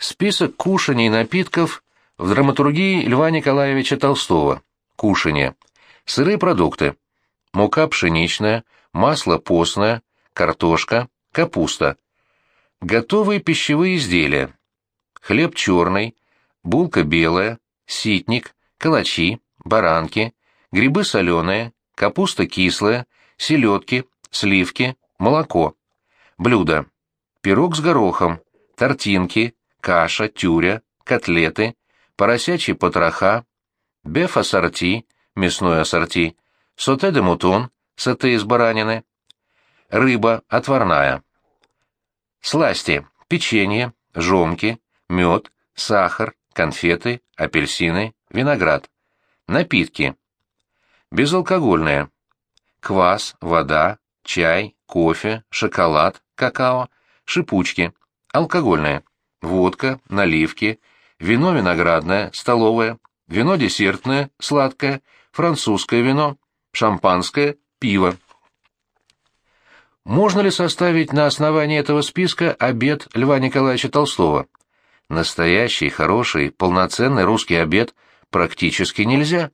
Список кушаний и напитков в драматургии Льва Николаевича Толстого. Кушанье. Сырые продукты. Мука пшеничная, масло постное, картошка, капуста. Готовые пищевые изделия. Хлеб черный, булка белая, ситник, калачи, баранки, грибы соленые, капуста кислая, селедки, сливки, молоко. Блюда. Пирог с горохом, тортинки, каша, тюря, котлеты, поросячьи потроха, беф-ассорти, мясное ассорти, соте де мутон, соте из баранины, рыба отварная. Сласти, печенье, жомки, мед, сахар, конфеты, апельсины, виноград. Напитки. Безалкогольные. Квас, вода, чай, кофе, шоколад, какао, шипучки. Алкогольные. Водка, наливки, вино виноградное, столовое, вино десертное, сладкое, французское вино, шампанское, пиво. Можно ли составить на основании этого списка обед Льва Николаевича Толстого? Настоящий, хороший, полноценный русский обед практически нельзя,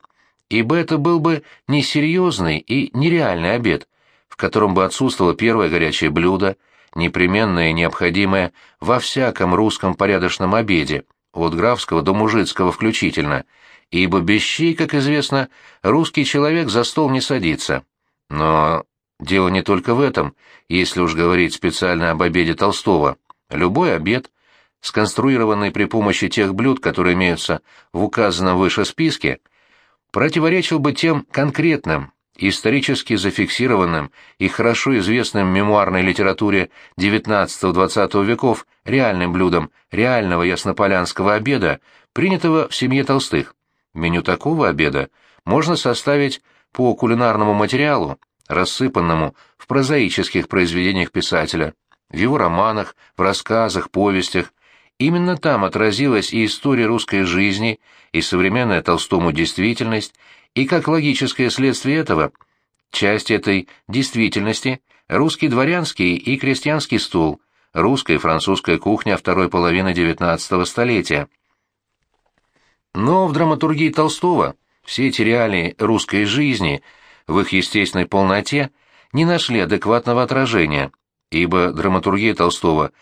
ибо это был бы несерьезный и нереальный обед, в котором бы отсутствовало первое горячее блюдо, непременное и необходимое во всяком русском порядочном обеде, от графского до мужицкого включительно, ибо без щей, как известно, русский человек за стол не садится. Но дело не только в этом, если уж говорить специально об обеде Толстого. Любой обед, сконструированный при помощи тех блюд, которые имеются в указанном выше списке, противоречил бы тем конкретным, исторически зафиксированным и хорошо известным в мемуарной литературе XIX-XX веков реальным блюдом реального яснополянского обеда, принятого в семье Толстых. Меню такого обеда можно составить по кулинарному материалу, рассыпанному в прозаических произведениях писателя, в его романах, в рассказах, повестях. Именно там отразилась и история русской жизни, и современная Толстому действительность, и как логическое следствие этого, часть этой действительности – русский дворянский и крестьянский стол, русская и французская кухня второй половины XIX столетия. Но в драматургии Толстого все эти реалии русской жизни в их естественной полноте не нашли адекватного отражения, ибо драматургия Толстого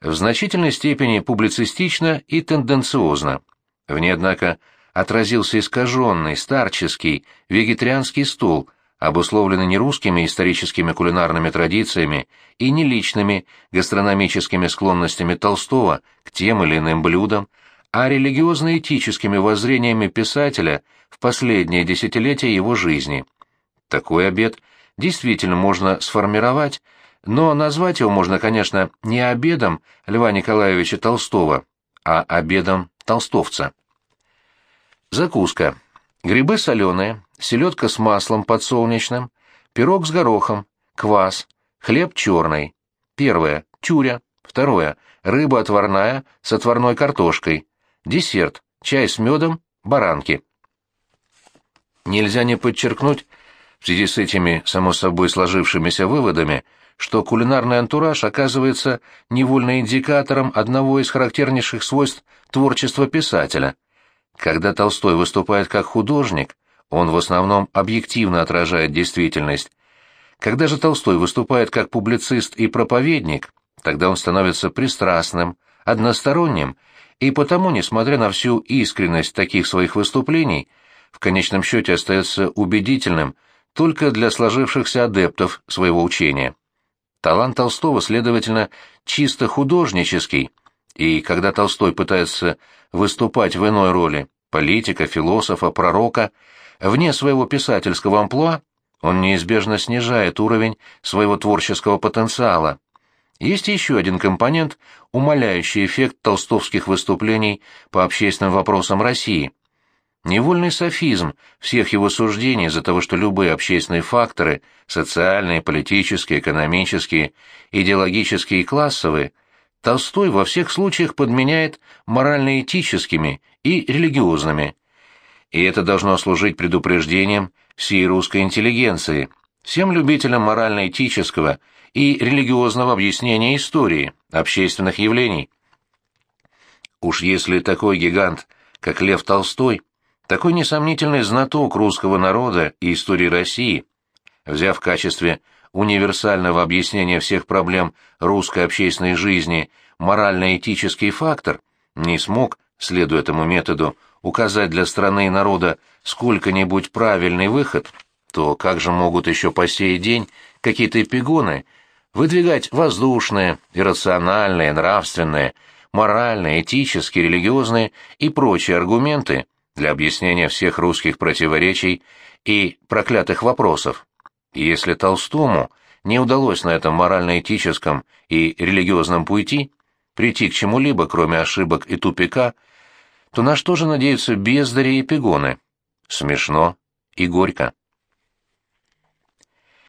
в значительной степени публицистична и тенденциозна. В ней, однако, отразился искаженный, старческий, вегетарианский стул, обусловленный не русскими историческими кулинарными традициями и не личными гастрономическими склонностями Толстого к тем или иным блюдам, а религиозно-этическими воззрениями писателя в последние десятилетия его жизни. Такой обед действительно можно сформировать, но назвать его можно, конечно, не обедом Льва Николаевича Толстого, а обедом толстовца. Закуска. Грибы соленые, селедка с маслом подсолнечным, пирог с горохом, квас, хлеб черный. Первое – тюря. Второе – рыба отварная с отварной картошкой. Десерт – чай с медом, баранки. Нельзя не подчеркнуть, в связи с этими, само собой, сложившимися выводами, что кулинарный антураж оказывается невольно индикатором одного из характернейших свойств творчества писателя – когда Толстой выступает как художник, он в основном объективно отражает действительность. Когда же Толстой выступает как публицист и проповедник, тогда он становится пристрастным, односторонним, и потому, несмотря на всю искренность таких своих выступлений, в конечном счете остается убедительным только для сложившихся адептов своего учения. Талант Толстого, следовательно, чисто художнический – и когда Толстой пытается выступать в иной роли политика, философа, пророка, вне своего писательского амплуа, он неизбежно снижает уровень своего творческого потенциала. Есть еще один компонент, умаляющий эффект толстовских выступлений по общественным вопросам России. Невольный софизм всех его суждений из-за того, что любые общественные факторы – социальные, политические, экономические, идеологические и классовые Толстой во всех случаях подменяет морально-этическими и религиозными. И это должно служить предупреждением всей русской интеллигенции, всем любителям морально-этического и религиозного объяснения истории, общественных явлений. Уж если такой гигант, как Лев Толстой, такой несомнительный знаток русского народа и истории России, взяв в качестве универсального объяснения всех проблем русской общественной жизни морально-этический фактор, не смог, следуя этому методу, указать для страны и народа сколько-нибудь правильный выход, то как же могут еще по сей день какие-то эпигоны выдвигать воздушные, иррациональные, нравственные, моральные, этические, религиозные и прочие аргументы для объяснения всех русских противоречий и проклятых вопросов. Если Толстому не удалось на этом морально-этическом и религиозном пути прийти к чему-либо, кроме ошибок и тупика, то на что же надеются бездари и пигоны? Смешно и горько.